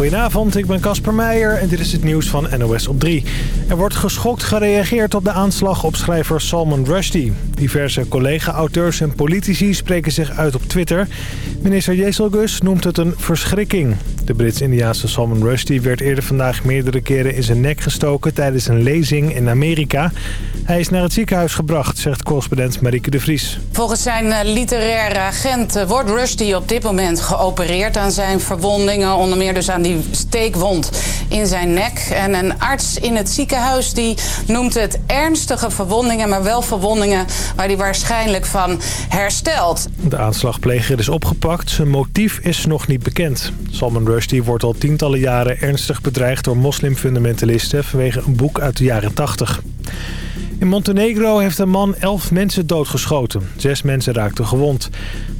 Goedenavond, ik ben Casper Meijer en dit is het nieuws van NOS op 3. Er wordt geschokt gereageerd op de aanslag op schrijver Salman Rushdie. Diverse collega-auteurs en politici spreken zich uit op Twitter. Minister Jezelgus noemt het een verschrikking. De Brits-Indiaanse Salman Rushdie werd eerder vandaag meerdere keren in zijn nek gestoken tijdens een lezing in Amerika. Hij is naar het ziekenhuis gebracht, zegt correspondent Marieke de Vries. Volgens zijn eh, literaire agent eh, wordt Rushdie op dit moment geopereerd aan zijn verwondingen. Onder meer dus aan die steekwond in zijn nek. En een arts in het ziekenhuis die noemt het ernstige verwondingen, maar wel verwondingen waar hij waarschijnlijk van herstelt. De aanslagpleger is opgepakt. Zijn motief is nog niet bekend. Salman Rushdie wordt al tientallen jaren ernstig bedreigd door moslimfundamentalisten vanwege een boek uit de jaren 80. In Montenegro heeft een man elf mensen doodgeschoten. Zes mensen raakten gewond.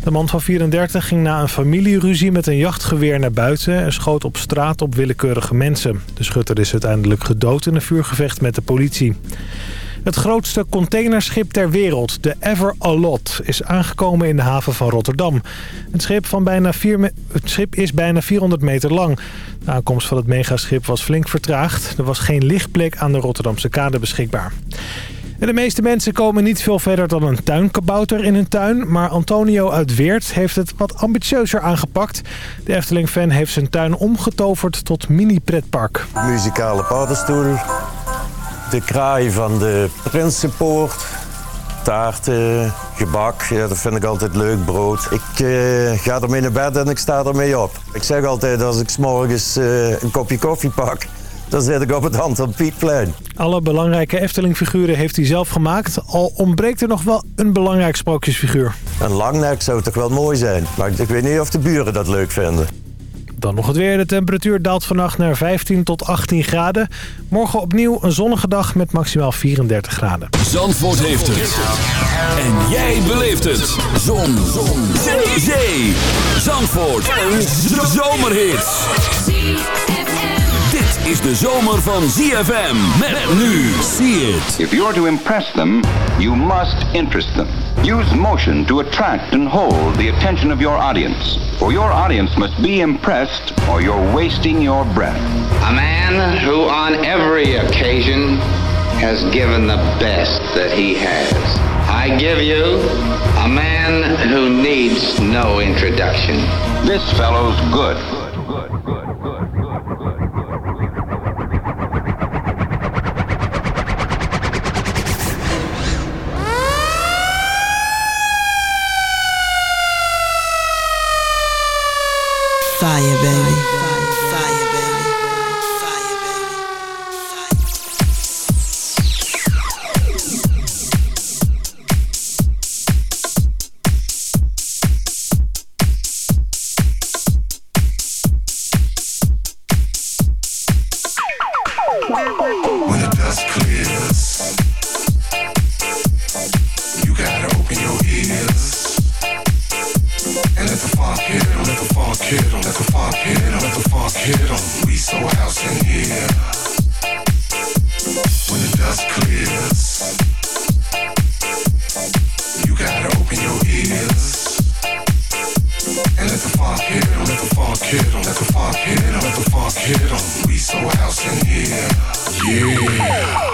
De man van 34 ging na een familieruzie met een jachtgeweer naar buiten... en schoot op straat op willekeurige mensen. De schutter is uiteindelijk gedood in een vuurgevecht met de politie. Het grootste containerschip ter wereld, de Ever Alot, is aangekomen in de haven van Rotterdam. Het schip, van bijna het schip is bijna 400 meter lang. De aankomst van het megaschip was flink vertraagd. Er was geen lichtplek aan de Rotterdamse kade beschikbaar. En de meeste mensen komen niet veel verder dan een tuinkabouter in hun tuin. Maar Antonio uit Weert heeft het wat ambitieuzer aangepakt. De Efteling-fan heeft zijn tuin omgetoverd tot mini-pretpark. Muzikale paddenstoel, de kraai van de Prinsenpoort, taarten, gebak. Ja, dat vind ik altijd leuk, brood. Ik uh, ga ermee naar bed en ik sta ermee op. Ik zeg altijd als ik s'morgens uh, een kopje koffie pak... dan zit ik op het hand van Pietplein. Alle belangrijke Efteling-figuren heeft hij zelf gemaakt. Al ontbreekt er nog wel een belangrijk sprookjesfiguur. Een langnek zou toch wel mooi zijn. Maar ik weet niet of de buren dat leuk vinden. Dan nog het weer. De temperatuur daalt vannacht naar 15 tot 18 graden. Morgen opnieuw een zonnige dag met maximaal 34 graden. Zandvoort heeft het. En jij beleeft het. Zon. Zon. Zee. Zee. Zandvoort. Een zomerhit. Dit is de zomer van ZFM. Met nu. See it. If you're to impress them, you must interest them. Use motion to attract and hold the attention of your audience. For your audience must be impressed or you're wasting your breath. A man who on every occasion has given the best that he has. I give you a man who needs no introduction. This fellow's good. Let the funk hit 'em, let the funk hit 'em. We so house in here. Yeah.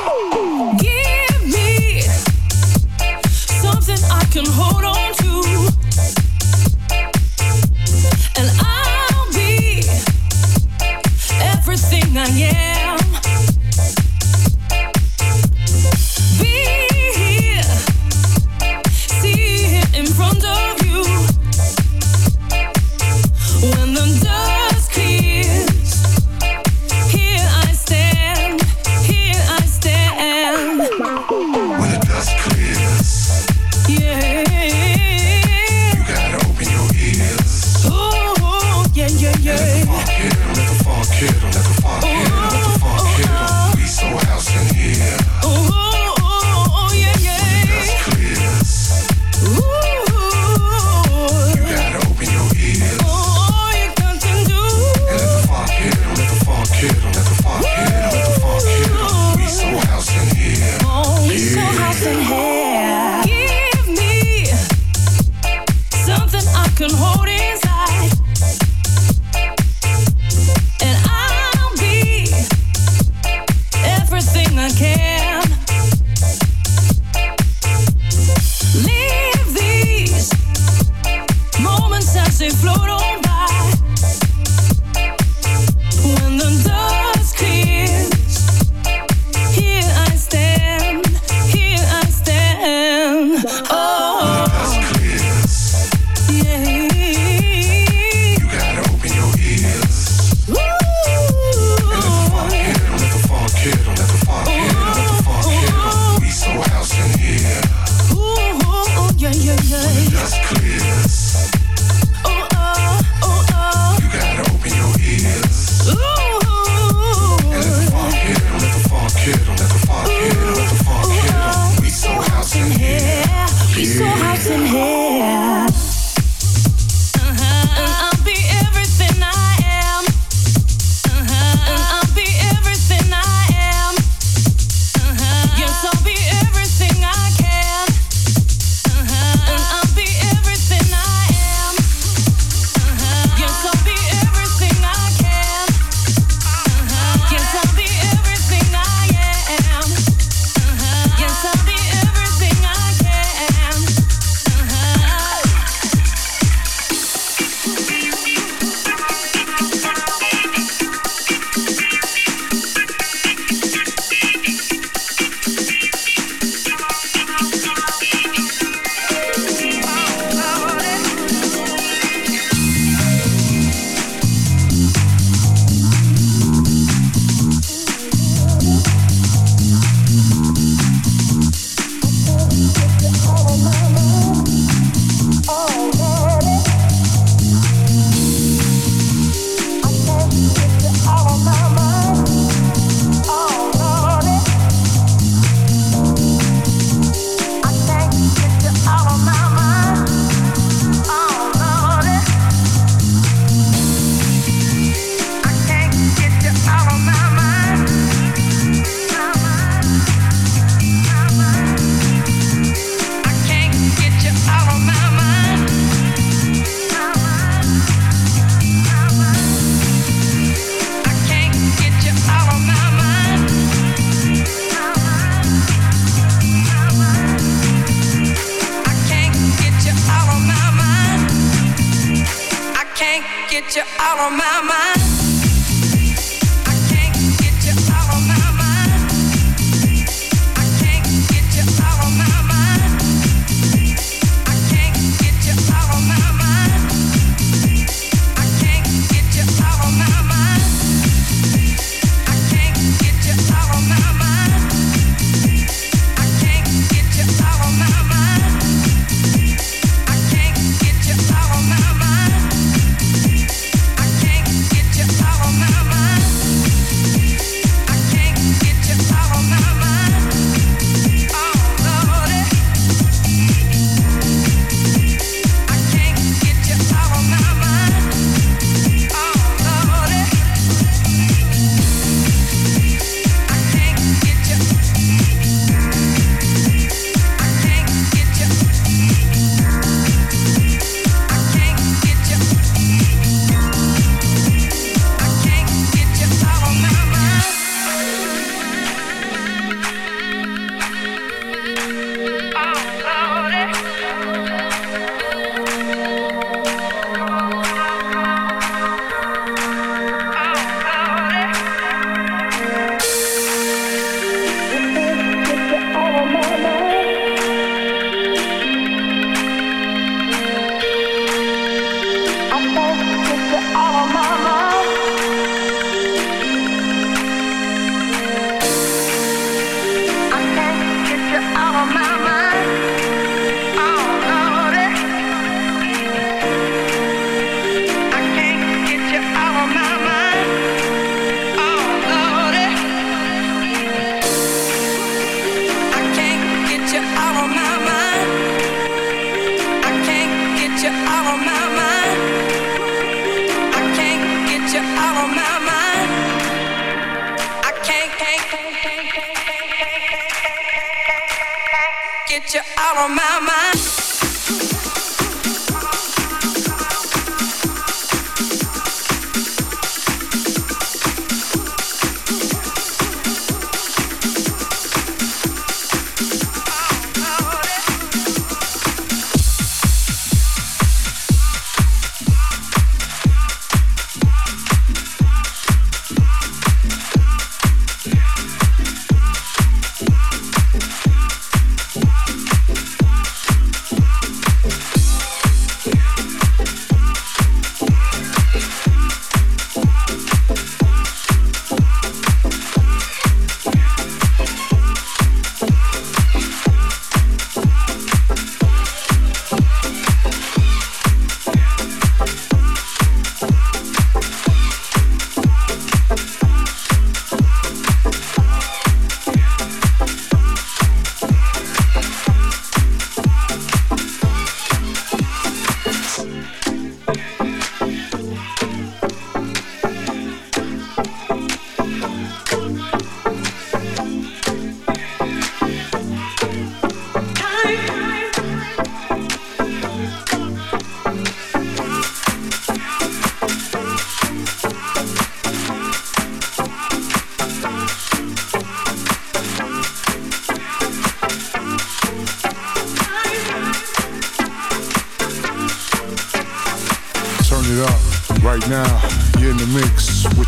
out of my mind.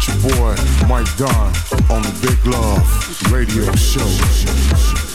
your boy Mike Don on the Big Love Radio Show.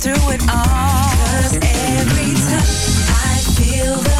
through it all. Cause every time I feel the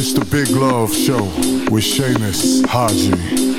It's the Big Love Show with Seamus Haji.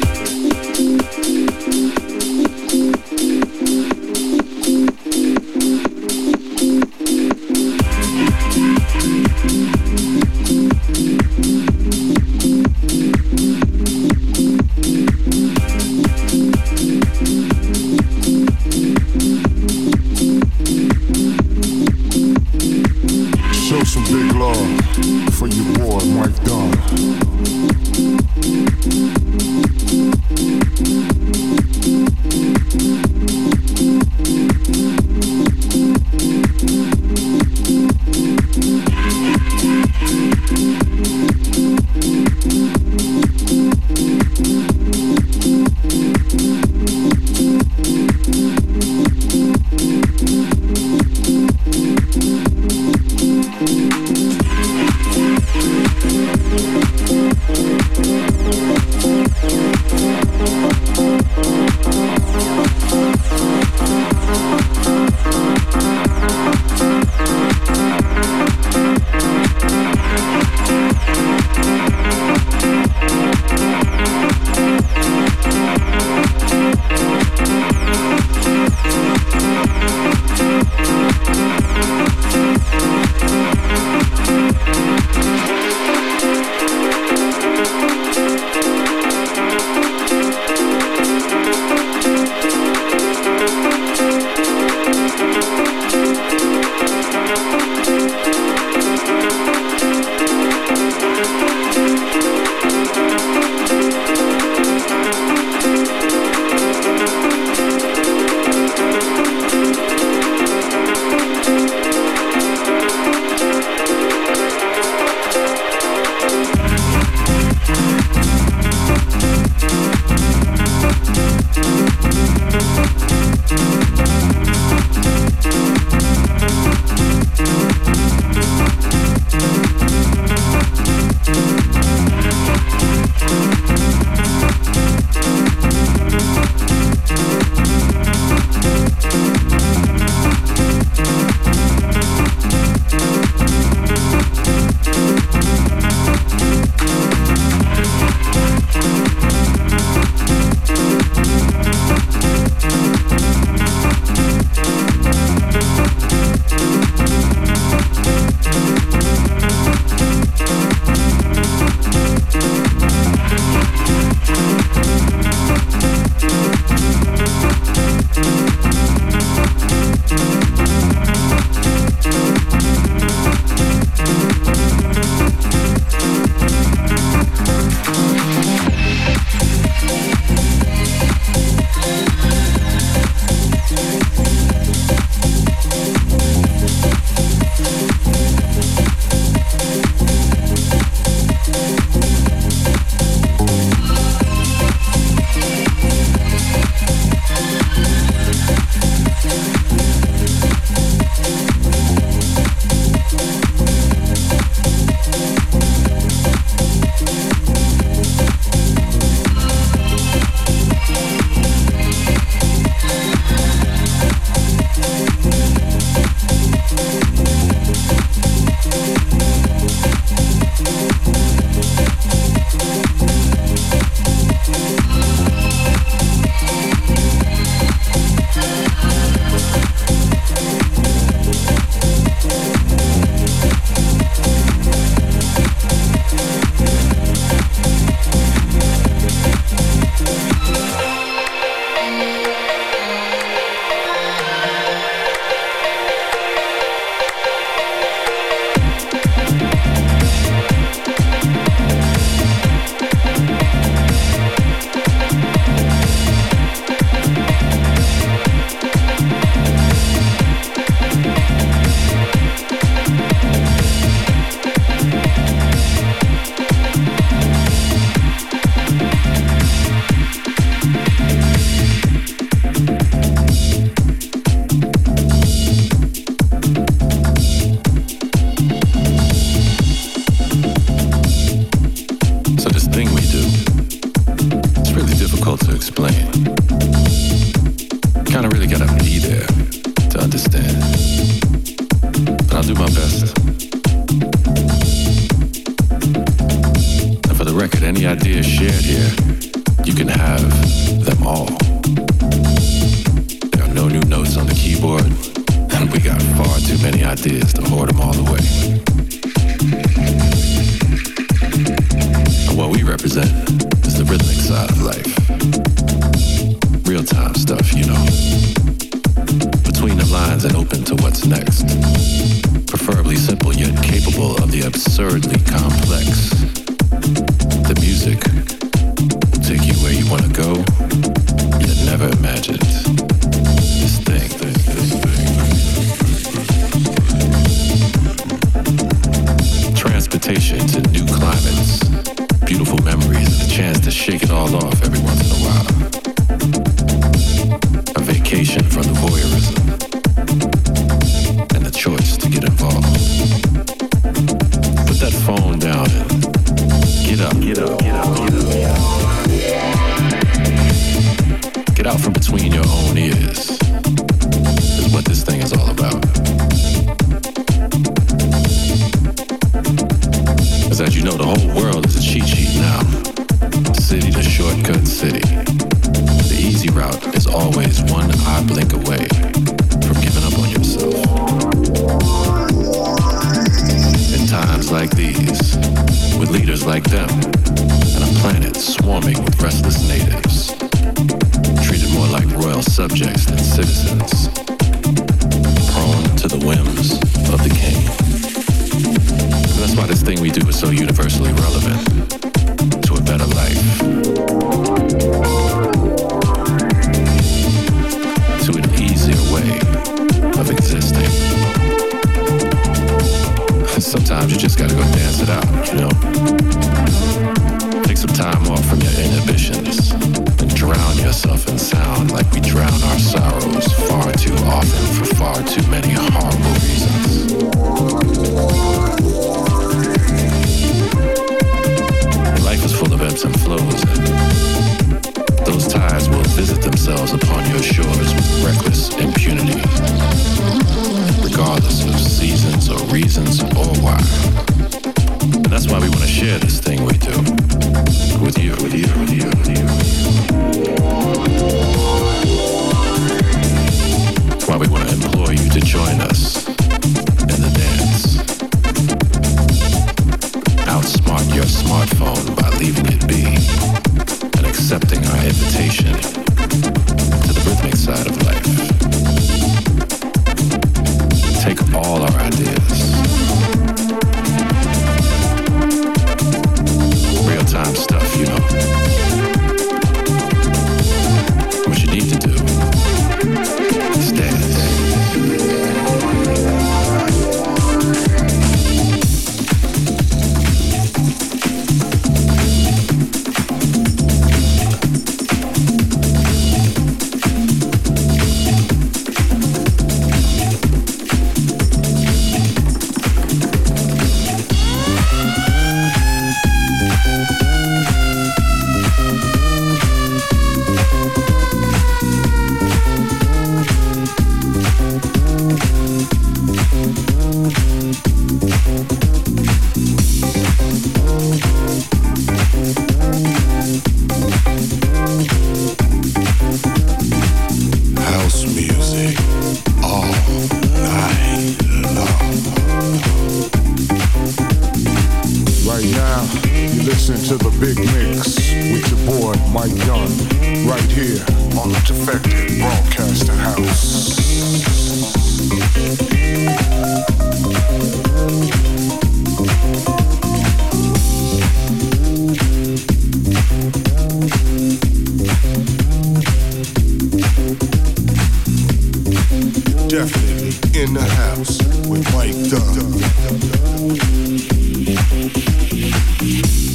Definitely in the house with Mike Dunn.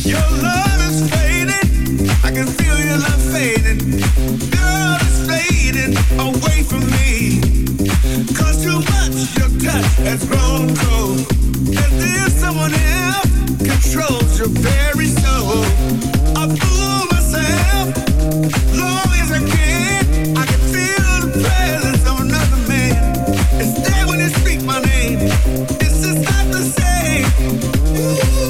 Your love is fading. I can feel your love fading. Girl, fading away from me. Cause too much your touch has grown cold. And then someone else controls your very soul. I fool myself. Long as I can, I can feel it's there when they speak my name. This is not the same. Ooh.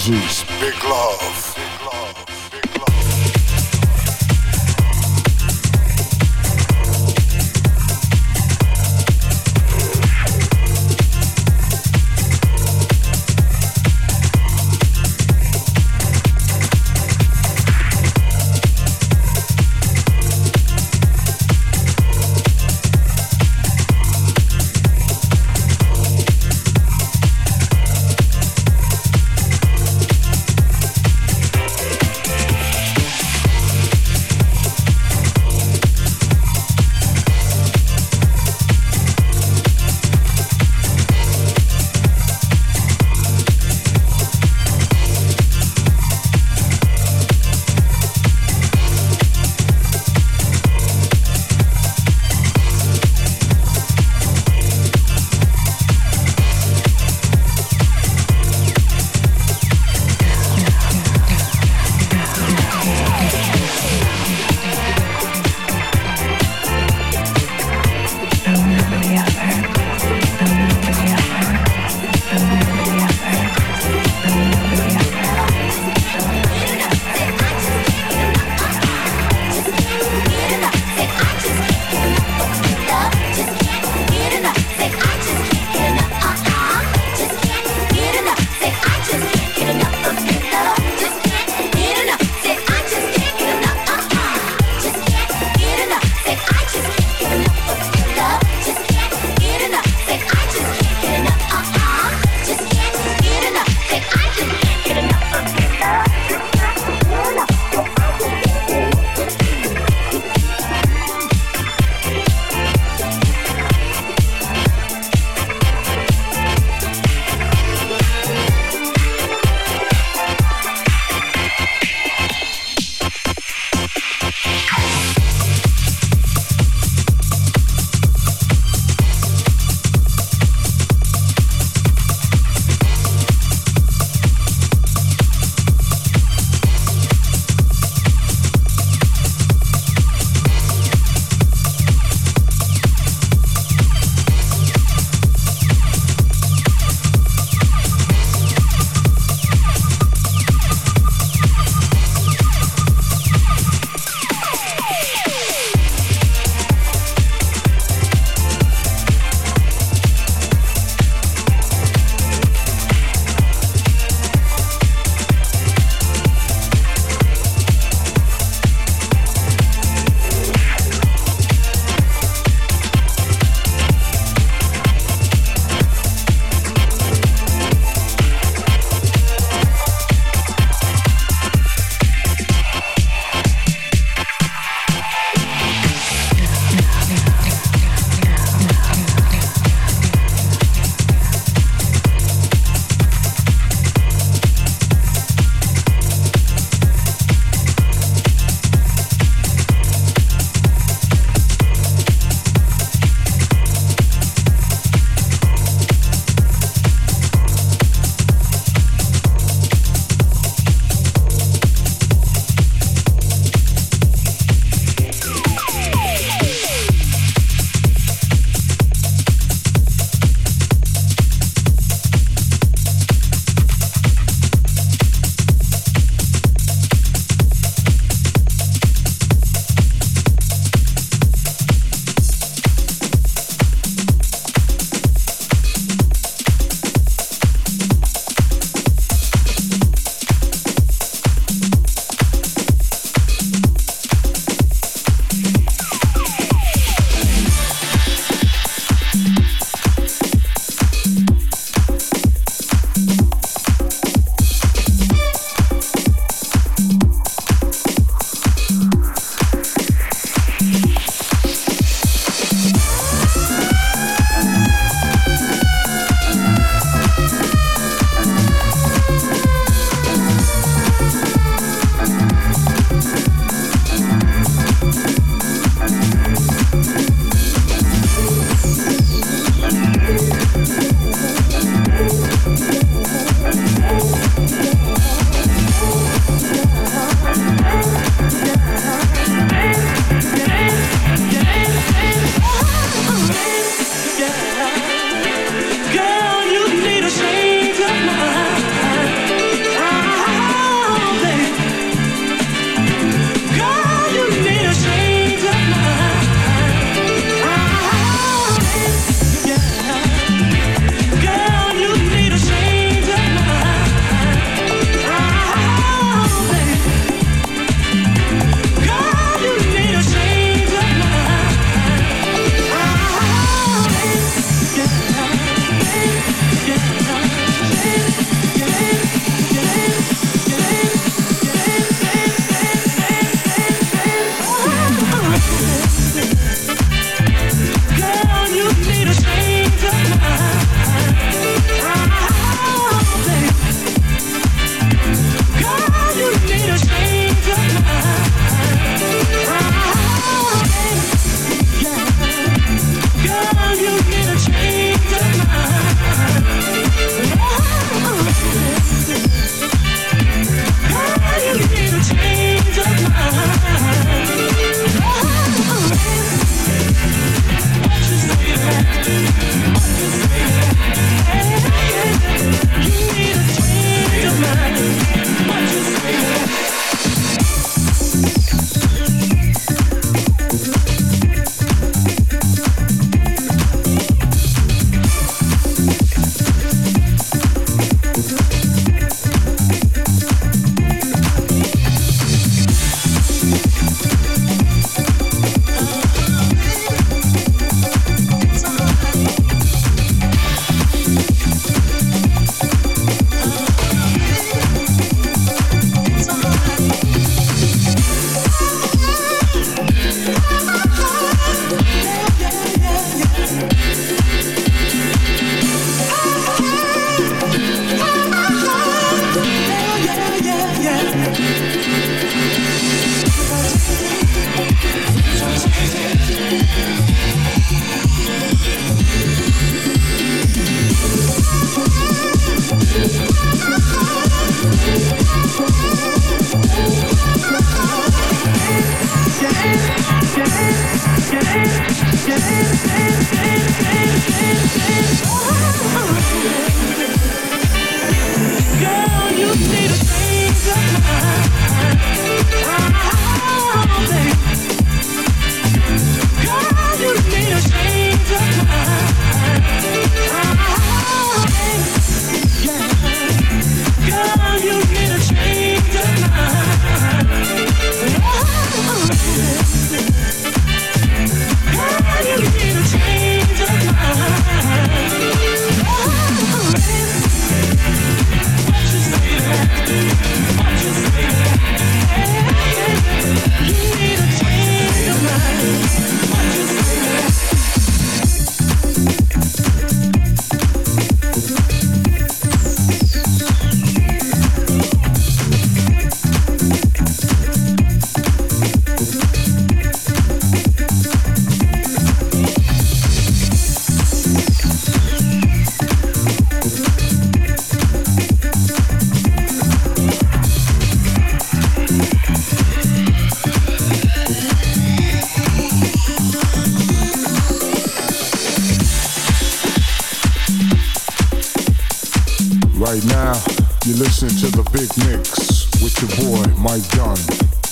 Azul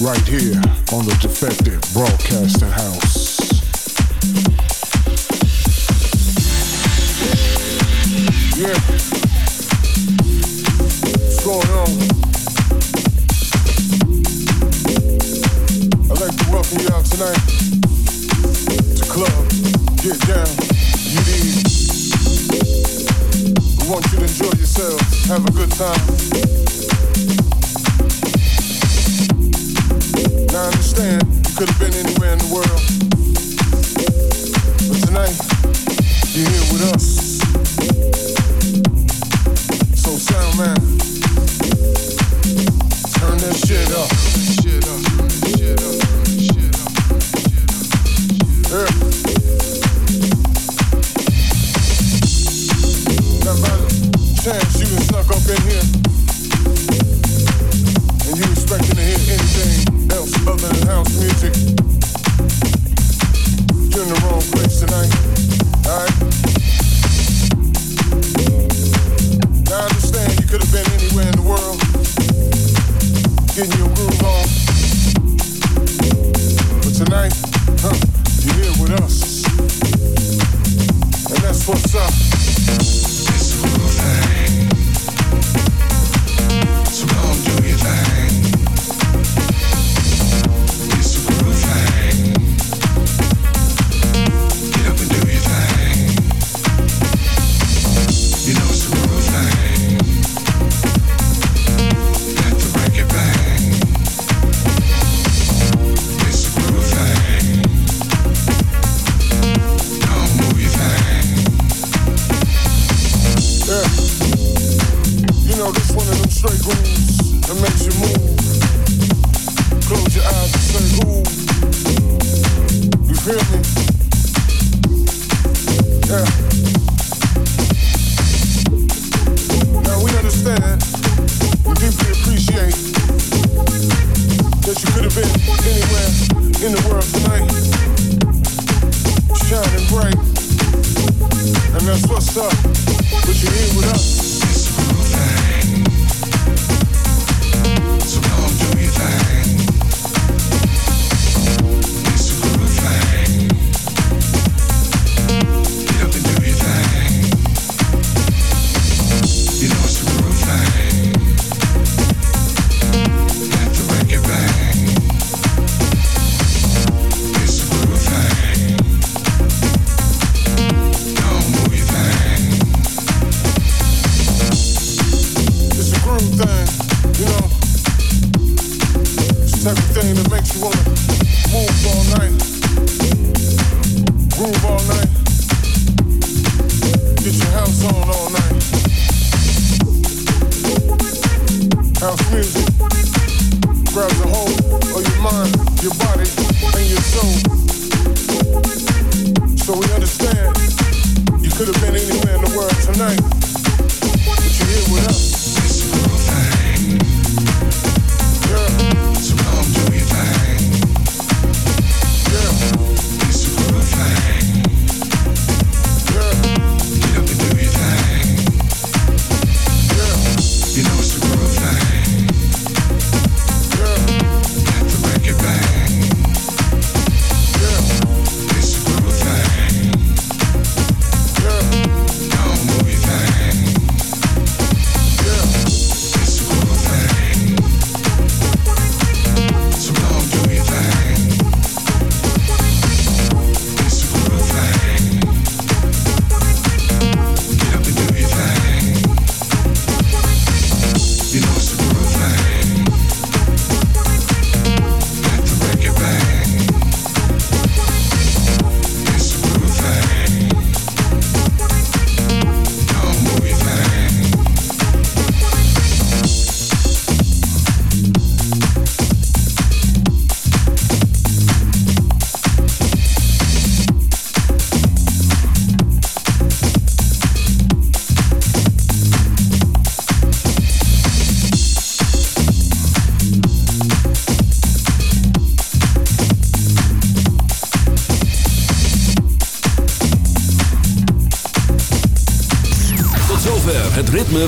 right here on the Defected Broadcasting House.